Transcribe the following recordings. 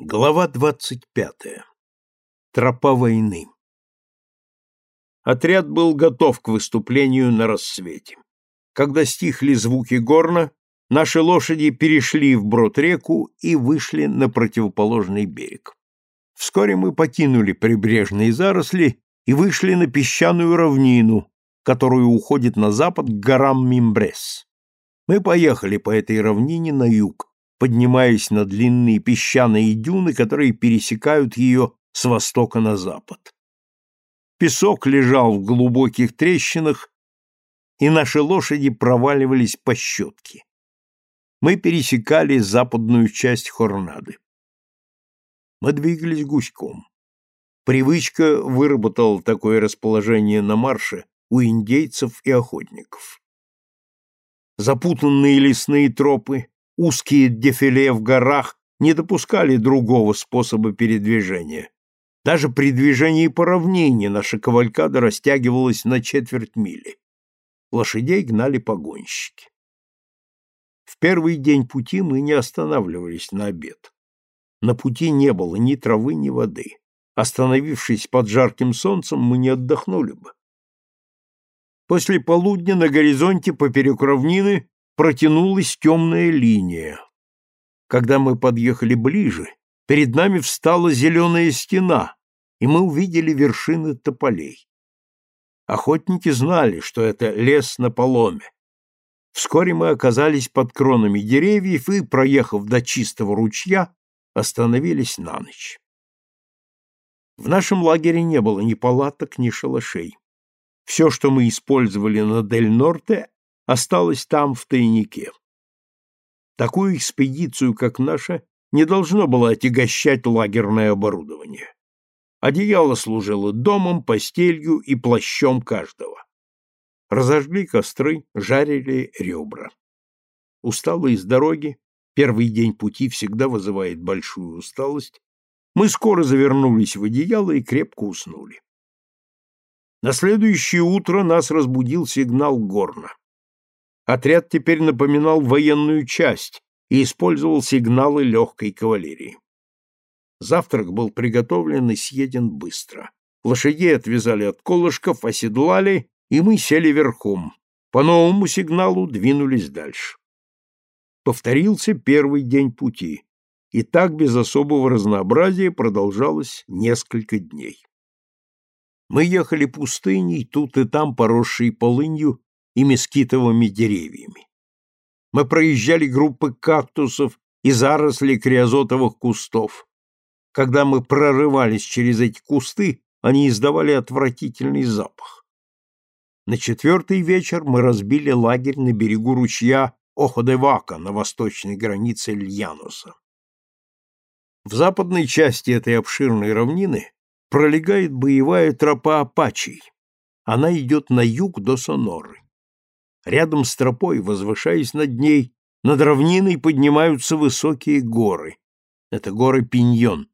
Глава двадцать пятая. Тропа войны. Отряд был готов к выступлению на рассвете. Когда стихли звуки горна, наши лошади перешли вброд реку и вышли на противоположный берег. Вскоре мы покинули прибрежные заросли и вышли на песчаную равнину, которая уходит на запад к горам Мимбрес. Мы поехали по этой равнине на юг, поднимаясь на длинные песчаные дюны, которые пересекают ее с востока на запад. Песок лежал в глубоких трещинах, и наши лошади проваливались по щетке. Мы пересекали западную часть Хорнады. Мы двигались гуськом. Привычка выработала такое расположение на марше у индейцев и охотников. Запутанные лесные тропы, узкие дефиле в горах не допускали другого способа передвижения. Даже при движении по равнине наша кавалькада растягивалась на четверть мили. Лошадей гнали погонщики. В первый день пути мы не останавливались на обед. На пути не было ни травы, ни воды. Остановившись под жарким солнцем, мы не отдохнули бы. После полудня на горизонте поперек равнины протянулась темная линия. Когда мы подъехали ближе, перед нами встала зеленая стена, и мы увидели вершины тополей. Охотники знали, что это лес на поломе. Вскоре мы оказались под кронами деревьев и, проехав до чистого ручья, остановились на ночь. В нашем лагере не было ни палаток, ни шалашей. Все, что мы использовали на Дель-Норте, осталось там в тайнике. Такую экспедицию, как наша, не должно было отягощать лагерное оборудование. Одеяло служило домом, постелью и плащом каждого. Разожгли костры, жарили ребра. Усталые с дороги, первый день пути всегда вызывает большую усталость, мы скоро завернулись в одеяло и крепко уснули. На следующее утро нас разбудил сигнал горна. Отряд теперь напоминал военную часть и использовал сигналы легкой кавалерии. Завтрак был приготовлен и съеден быстро. Лошадей отвязали от колышков, оседлали, и мы сели верхом. По новому сигналу двинулись дальше. Повторился первый день пути, и так без особого разнообразия продолжалось несколько дней. Мы ехали пустыней, тут и там поросшей полынью и мескитовыми деревьями. Мы проезжали группы кактусов и заросли криозотовых кустов. Когда мы прорывались через эти кусты, они издавали отвратительный запах. На четвертый вечер мы разбили лагерь на берегу ручья Оходевака на восточной границе Льянуса. В западной части этой обширной равнины пролегает боевая тропа Апачей. Она идет на юг до Соноры. Рядом с тропой, возвышаясь над ней, над равниной поднимаются высокие горы. Это горы Пиньон.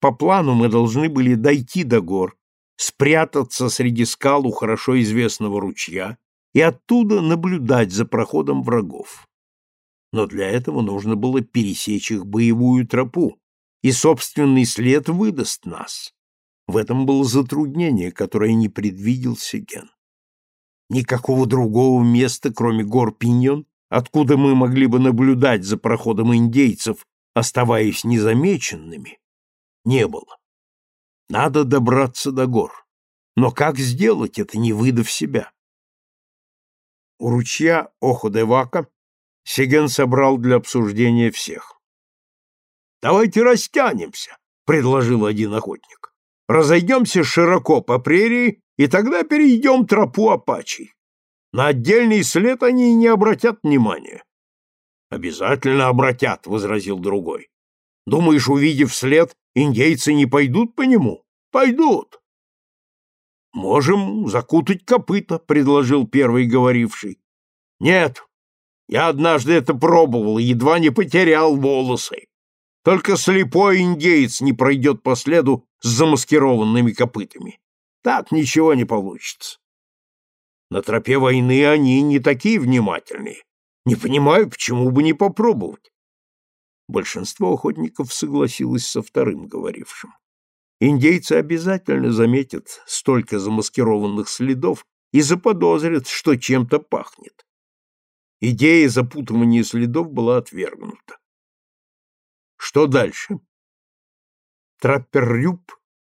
По плану мы должны были дойти до гор, спрятаться среди скал у хорошо известного ручья и оттуда наблюдать за проходом врагов. Но для этого нужно было пересечь их боевую тропу, и собственный след выдаст нас. В этом было затруднение, которое не предвидел Сеген. Никакого другого места, кроме гор Пиньон, откуда мы могли бы наблюдать за проходом индейцев, оставаясь незамеченными, не было. Надо добраться до гор. Но как сделать это, не выдав себя? У ручья Оходевака Сеген собрал для обсуждения всех. «Давайте растянемся», — предложил один охотник. «Разойдемся широко по прерии и тогда перейдем тропу Апачей. На отдельный след они не обратят внимания. Обязательно обратят, возразил другой. Думаешь, увидев след, индейцы не пойдут по нему? Пойдут. Можем закутать копыта, предложил первый говоривший. Нет, я однажды это пробовал и едва не потерял волосы. Только слепой индеец не пройдет по следу с замаскированными копытами. Так ничего не получится. На тропе войны они не такие внимательные. Не понимаю, почему бы не попробовать. Большинство охотников согласилось со вторым говорившим. Индейцы обязательно заметят столько замаскированных следов и заподозрят, что чем-то пахнет. Идея запутывания следов была отвергнута. Что дальше? Траппер Рюб,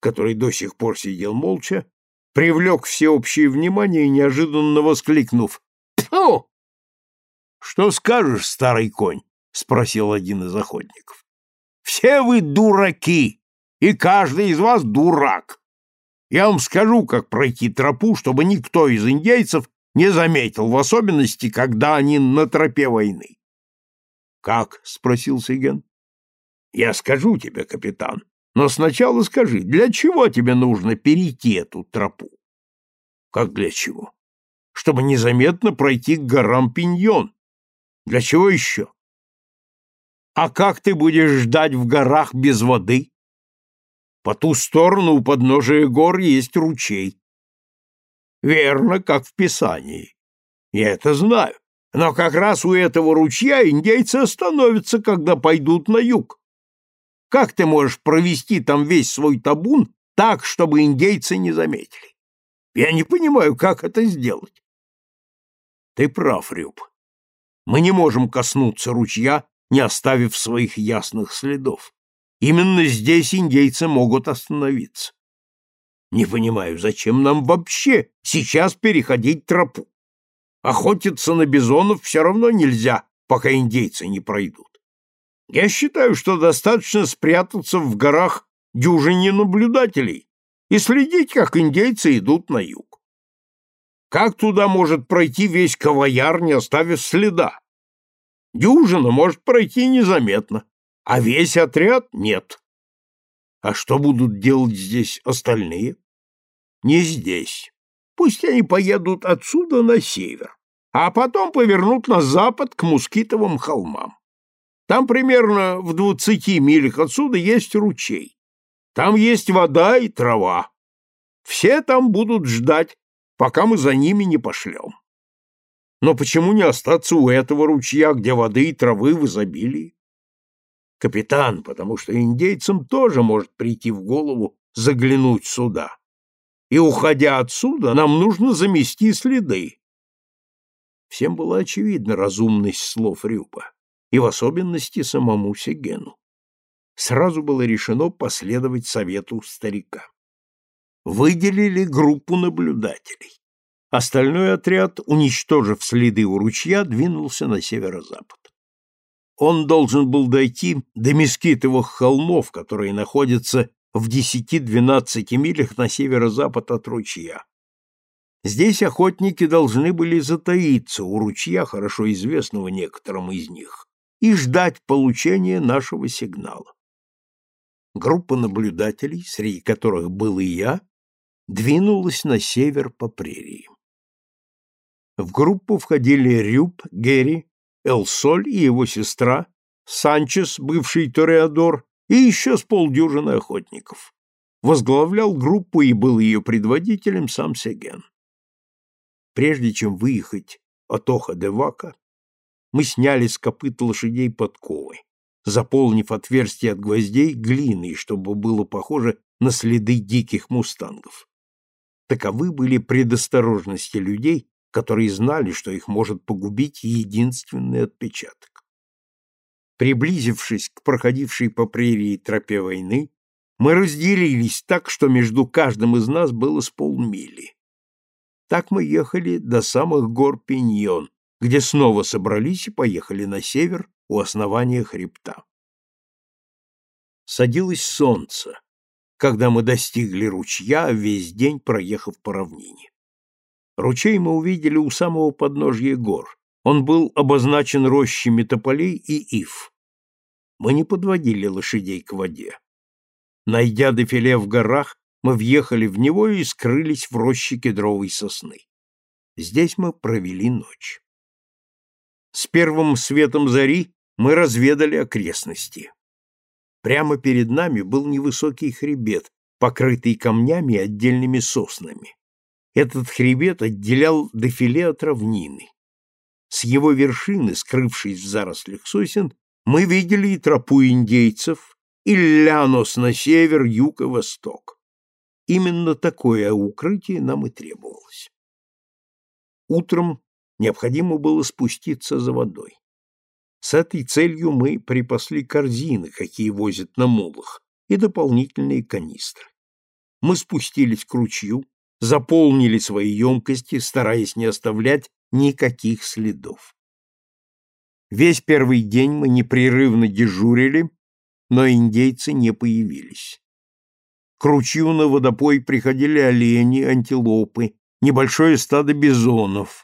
который до сих пор сидел молча, привлек всеобщее внимание, неожиданно воскликнув «Тьфу!» «Что скажешь, старый конь?» — спросил один из охотников. «Все вы дураки, и каждый из вас дурак. Я вам скажу, как пройти тропу, чтобы никто из индейцев не заметил, в особенности, когда они на тропе войны». «Как?» — спросил Сиген. «Я скажу тебе, капитан, но сначала скажи, для чего тебе нужно перейти эту тропу? Как для чего? Чтобы незаметно пройти к горам Пиньон. Для чего еще? А как ты будешь ждать в горах без воды? По ту сторону у подножия гор есть ручей. Верно, как в Писании. Я это знаю. Но как раз у этого ручья индейцы остановятся, когда пойдут на юг. Как ты можешь провести там весь свой табун так, чтобы индейцы не заметили? Я не понимаю, как это сделать. Ты прав, Рюб. Мы не можем коснуться ручья, не оставив своих ясных следов. Именно здесь индейцы могут остановиться. Не понимаю, зачем нам вообще сейчас переходить тропу? Охотиться на бизонов все равно нельзя, пока индейцы не пройдут. Я считаю, что достаточно спрятаться в горах дюжине наблюдателей и следить, как индейцы идут на юг. Как туда может пройти весь кавояр, не оставив следа? Дюжина может пройти незаметно, а весь отряд нет. А что будут делать здесь остальные? Не здесь. Пусть они поедут отсюда на север, а потом повернут на запад к Мускитовым холмам. Там примерно в двадцати милях отсюда есть ручей. Там есть вода и трава. Все там будут ждать, пока мы за ними не пошлем. Но почему не остаться у этого ручья, где воды и травы в изобилии? Капитан, потому что индейцам тоже может прийти в голову заглянуть сюда. И, уходя отсюда, нам нужно замести следы. Всем была очевидна разумность слов Рюба и в особенности самому Сегену. Сразу было решено последовать совету старика. Выделили группу наблюдателей. Остальной отряд, уничтожив следы у ручья, двинулся на северо-запад. Он должен был дойти до Мескитовых холмов, которые находятся в 10-12 милях на северо-запад от ручья. Здесь охотники должны были затаиться у ручья, хорошо известного некоторым из них, и ждать получения нашего сигнала. Группа наблюдателей, среди которых был и я, двинулась на север по прерии. В группу входили Рюб, Герри, Элсоль и его сестра, Санчес, бывший Тореадор, и еще с полдюжины охотников. Возглавлял группу и был ее предводителем сам Сеген. Прежде чем выехать от Оха-де-Вака, мы сняли с копыт лошадей подковы, заполнив отверстие от гвоздей глиной, чтобы было похоже на следы диких мустангов. Таковы были предосторожности людей, которые знали, что их может погубить единственный отпечаток. Приблизившись к проходившей по прерии тропе войны, мы разделились так, что между каждым из нас было с полмили. Так мы ехали до самых гор Пиньон, где снова собрались и поехали на север у основания хребта. Садилось солнце, когда мы достигли ручья, весь день проехав по равнине. Ручей мы увидели у самого подножья гор. Он был обозначен рощами тополей и ив. Мы не подводили лошадей к воде. Найдя дефиле в горах, мы въехали в него и скрылись в роще кедровой сосны. Здесь мы провели ночь. С первым светом зари мы разведали окрестности. Прямо перед нами был невысокий хребет, покрытый камнями и отдельными соснами. Этот хребет отделял дефиле от равнины. С его вершины, скрывшись в зарослях сосен, Мы видели и тропу индейцев, и Лянос на север, юг и восток. Именно такое укрытие нам и требовалось. Утром необходимо было спуститься за водой. С этой целью мы припасли корзины, какие возят на мулах, и дополнительные канистры. Мы спустились к ручью, заполнили свои емкости, стараясь не оставлять никаких следов. Весь первый день мы непрерывно дежурили, но индейцы не появились. К ручью на водопой приходили олени, антилопы, небольшое стадо бизонов.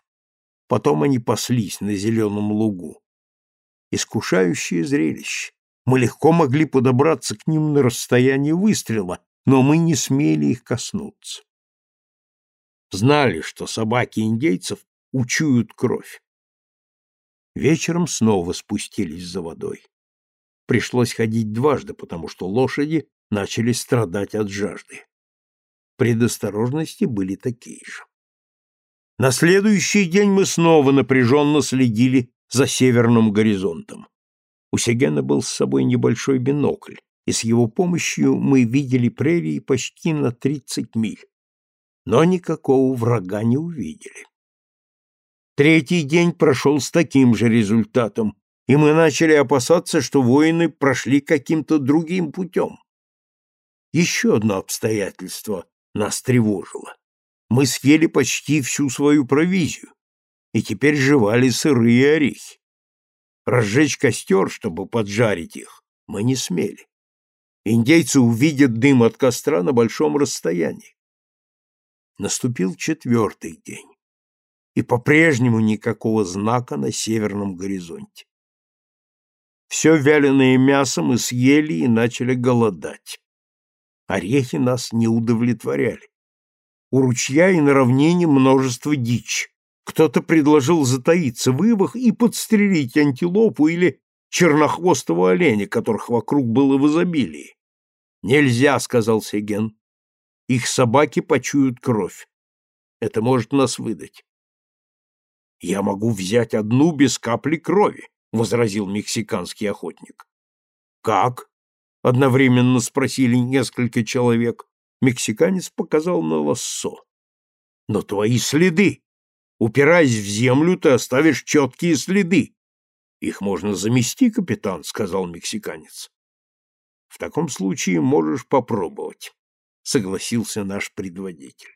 Потом они паслись на зеленом лугу. Искушающее зрелище. Мы легко могли подобраться к ним на расстоянии выстрела, но мы не смели их коснуться. Знали, что собаки индейцев учуют кровь. Вечером снова спустились за водой. Пришлось ходить дважды, потому что лошади начали страдать от жажды. Предосторожности были такие же. На следующий день мы снова напряженно следили за северным горизонтом. У Сегена был с собой небольшой бинокль, и с его помощью мы видели прерии почти на 30 миль. Но никакого врага не увидели. Третий день прошел с таким же результатом, и мы начали опасаться, что воины прошли каким-то другим путем. Еще одно обстоятельство нас тревожило. Мы съели почти всю свою провизию, и теперь жевали сырые орехи. Разжечь костер, чтобы поджарить их, мы не смели. Индейцы увидят дым от костра на большом расстоянии. Наступил четвертый день и по-прежнему никакого знака на северном горизонте. Все вяленое мясо мы съели и начали голодать. Орехи нас не удовлетворяли. У ручья и на равнине множество дичь. Кто-то предложил затаиться в ивах и подстрелить антилопу или чернохвостого оленя, которых вокруг было в изобилии. «Нельзя», — сказал Сеген. «Их собаки почуют кровь. Это может нас выдать». «Я могу взять одну без капли крови», — возразил мексиканский охотник. «Как?» — одновременно спросили несколько человек. Мексиканец показал на лассо. «Но твои следы! Упираясь в землю, ты оставишь четкие следы!» «Их можно замести, капитан», — сказал мексиканец. «В таком случае можешь попробовать», — согласился наш предводитель.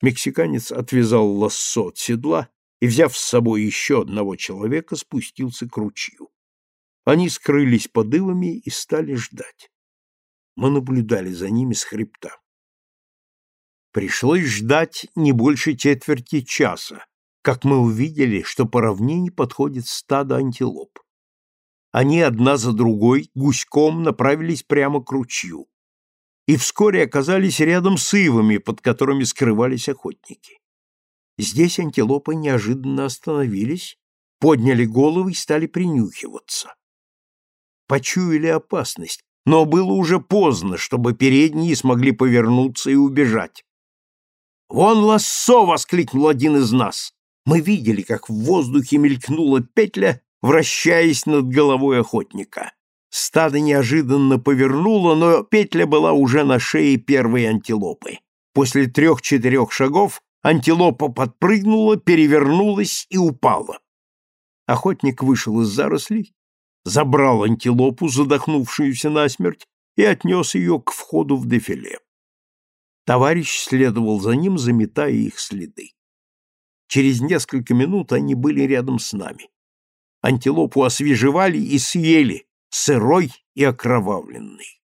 Мексиканец отвязал лассо от седла и, взяв с собой еще одного человека, спустился к ручью. Они скрылись под и стали ждать. Мы наблюдали за ними с хребта. Пришлось ждать не больше четверти часа, как мы увидели, что по равнине подходит стадо антилоп. Они одна за другой гуськом направились прямо к ручью и вскоре оказались рядом с ивами, под которыми скрывались охотники. Здесь антилопы неожиданно остановились, подняли головы и стали принюхиваться. Почуяли опасность, но было уже поздно, чтобы передние смогли повернуться и убежать. «Вон лассо!» — воскликнул один из нас. Мы видели, как в воздухе мелькнула петля, вращаясь над головой охотника. Стадо неожиданно повернуло, но петля была уже на шее первой антилопы. После трех-четырех шагов Антилопа подпрыгнула, перевернулась и упала. Охотник вышел из зарослей, забрал антилопу, задохнувшуюся насмерть, и отнес ее к входу в дефиле. Товарищ следовал за ним, заметая их следы. Через несколько минут они были рядом с нами. Антилопу освежевали и съели, сырой и окровавленный.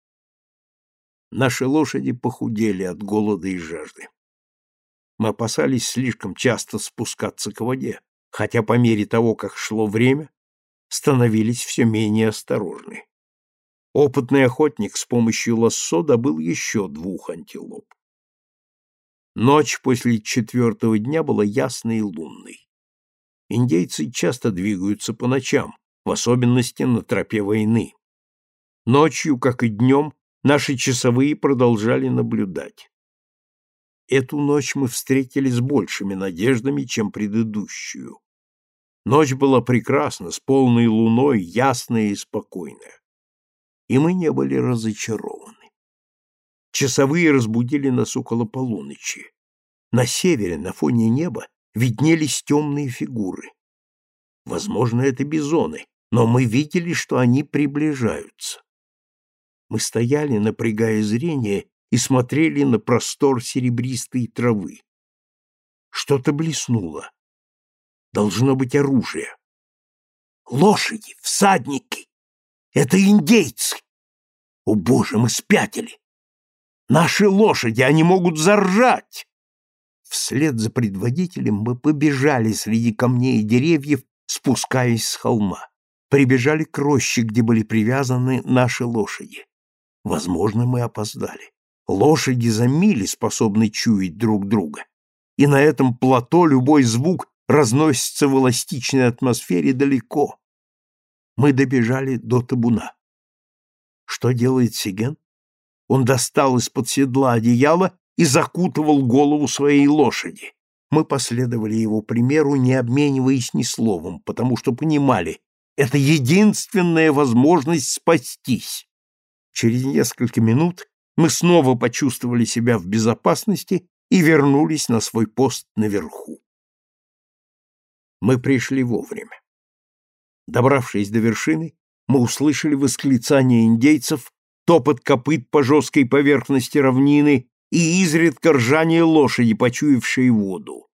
Наши лошади похудели от голода и жажды. Мы опасались слишком часто спускаться к воде, хотя по мере того, как шло время, становились все менее осторожны. Опытный охотник с помощью лассо добыл еще двух антилоп. Ночь после четвертого дня была ясной и лунной. Индейцы часто двигаются по ночам, в особенности на тропе войны. Ночью, как и днем, наши часовые продолжали наблюдать. Эту ночь мы встретили с большими надеждами, чем предыдущую. Ночь была прекрасна, с полной луной, ясная и спокойная. И мы не были разочарованы. Часовые разбудили нас около полуночи. На севере, на фоне неба, виднелись темные фигуры. Возможно, это бизоны, но мы видели, что они приближаются. Мы стояли, напрягая зрение, и смотрели на простор серебристой травы. Что-то блеснуло. Должно быть оружие. Лошади, всадники! Это индейцы! О, Боже, мы спятили! Наши лошади, они могут заржать! Вслед за предводителем мы побежали среди камней и деревьев, спускаясь с холма. Прибежали к роще, где были привязаны наши лошади. Возможно, мы опоздали. Лошади за мили способны чуять друг друга. И на этом плато любой звук разносится в эластичной атмосфере далеко. Мы добежали до табуна. Что делает Сиген? Он достал из-под седла одеяло и закутывал голову своей лошади. Мы последовали его примеру, не обмениваясь ни словом, потому что понимали, это единственная возможность спастись. Через несколько минут мы снова почувствовали себя в безопасности и вернулись на свой пост наверху. Мы пришли вовремя. Добравшись до вершины, мы услышали восклицание индейцев, топот копыт по жесткой поверхности равнины и изредка ржание лошади, почуявшей воду.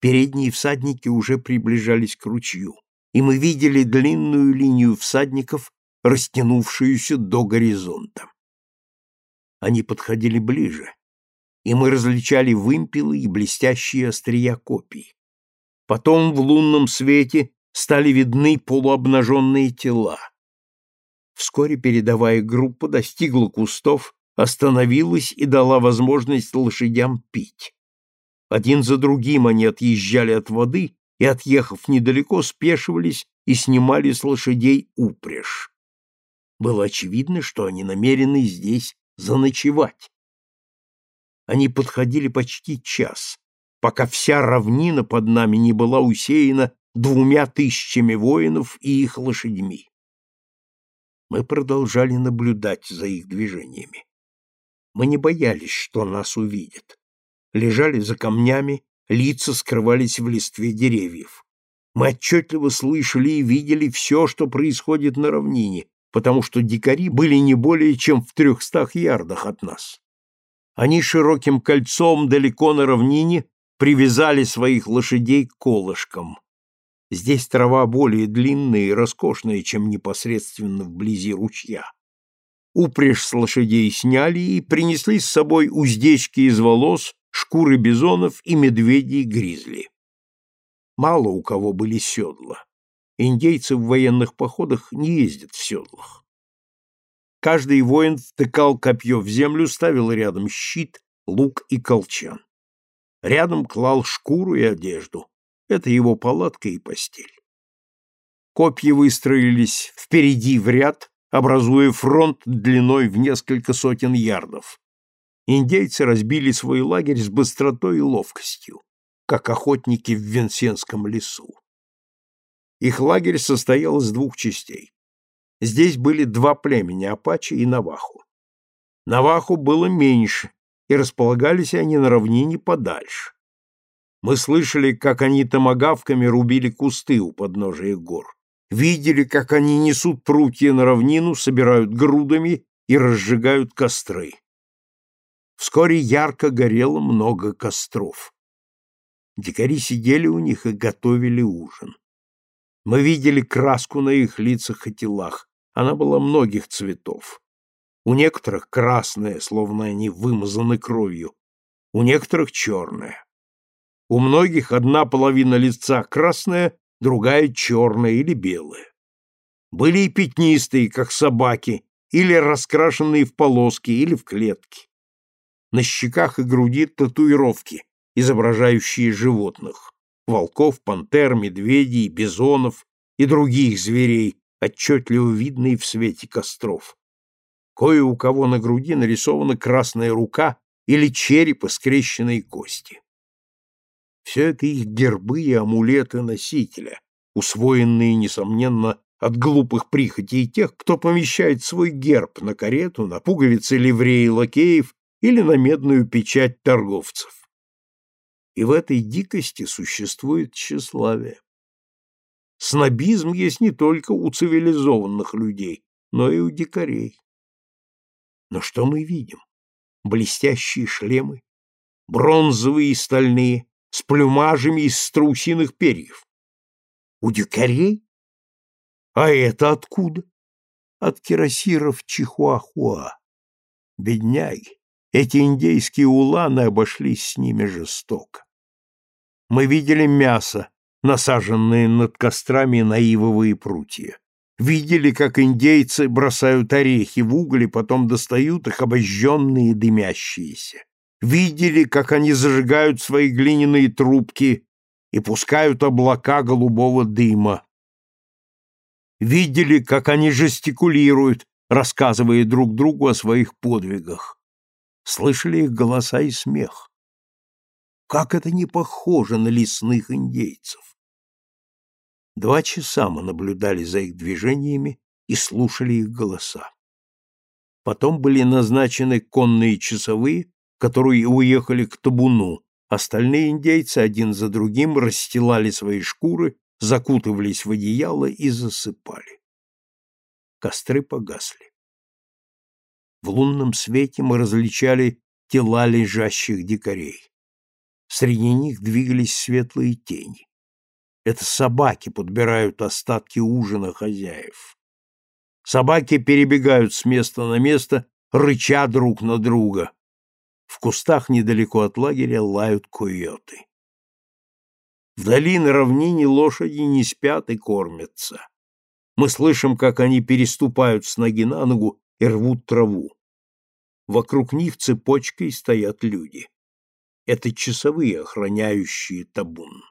Передние всадники уже приближались к ручью, и мы видели длинную линию всадников, растянувшуюся до горизонта. Они подходили ближе, и мы различали вымпелы и блестящие острия копий. Потом в лунном свете стали видны полуобнаженные тела. Вскоре передовая группа достигла кустов, остановилась и дала возможность лошадям пить. Один за другим они отъезжали от воды и, отъехав недалеко, спешивались и снимали с лошадей упряжь. Было очевидно, что они намерены здесь заночевать. Они подходили почти час, пока вся равнина под нами не была усеяна двумя тысячами воинов и их лошадьми. Мы продолжали наблюдать за их движениями. Мы не боялись, что нас увидят. Лежали за камнями, лица скрывались в листве деревьев. Мы отчетливо слышали и видели все, что происходит на равнине, потому что дикари были не более чем в трехстах ярдах от нас. Они широким кольцом далеко на равнине привязали своих лошадей к колышкам. Здесь трава более длинная и роскошная, чем непосредственно вблизи ручья. Упряжь с лошадей сняли и принесли с собой уздечки из волос, шкуры бизонов и медведей-гризли. Мало у кого были седла. Индейцы в военных походах не ездят в седлах. Каждый воин втыкал копье в землю, ставил рядом щит, лук и колчан. Рядом клал шкуру и одежду. Это его палатка и постель. Копья выстроились впереди в ряд, образуя фронт длиной в несколько сотен ярдов. Индейцы разбили свой лагерь с быстротой и ловкостью, как охотники в Венсенском лесу. Их лагерь состоял из двух частей. Здесь были два племени – Апачи и Наваху. Наваху было меньше, и располагались они на равнине подальше. Мы слышали, как они томагавками рубили кусты у подножия гор видели, как они несут прутья на равнину, собирают грудами и разжигают костры. Вскоре ярко горело много костров. Дикари сидели у них и готовили ужин. Мы видели краску на их лицах и телах. Она была многих цветов. У некоторых красная, словно они вымазаны кровью, у некоторых черная. У многих одна половина лица красная, другая черная или белая. Были и пятнистые, как собаки, или раскрашенные в полоски или в клетки. На щеках и груди татуировки, изображающие животных – волков, пантер, медведей, бизонов и других зверей, отчетливо видные в свете костров. Кое у кого на груди нарисована красная рука или череп и скрещенные кости. Все это их гербы и амулеты носителя, усвоенные, несомненно, от глупых прихотей тех, кто помещает свой герб на карету, на пуговицы ливреи лакеев или на медную печать торговцев. И в этой дикости существует тщеславие. Снобизм есть не только у цивилизованных людей, но и у дикарей. Но что мы видим? Блестящие шлемы, бронзовые и стальные, с плюмажами из страусиных перьев. У дикарей? А это откуда? От кирасиров Чихуахуа. Бедняги, эти индейские уланы обошлись с ними жестоко. Мы видели мясо, насаженные над кострами на ивовые прутья. Видели, как индейцы бросают орехи в уголь и потом достают их обожженные и дымящиеся. Видели, как они зажигают свои глиняные трубки и пускают облака голубого дыма. Видели, как они жестикулируют, рассказывая друг другу о своих подвигах. Слышали их голоса и смех. Как это не похоже на лесных индейцев! Два часа мы наблюдали за их движениями и слушали их голоса. Потом были назначены конные часовые, которые уехали к табуну. Остальные индейцы один за другим расстилали свои шкуры, закутывались в одеяло и засыпали. Костры погасли. В лунном свете мы различали тела лежащих дикарей. Среди них двигались светлые тени. Это собаки подбирают остатки ужина хозяев. Собаки перебегают с места на место, рыча друг на друга. В кустах недалеко от лагеря лают койоты. Вдали на равнине лошади не спят и кормятся. Мы слышим, как они переступают с ноги на ногу и рвут траву. Вокруг них цепочкой стоят люди. Это часовые, охраняющие табун.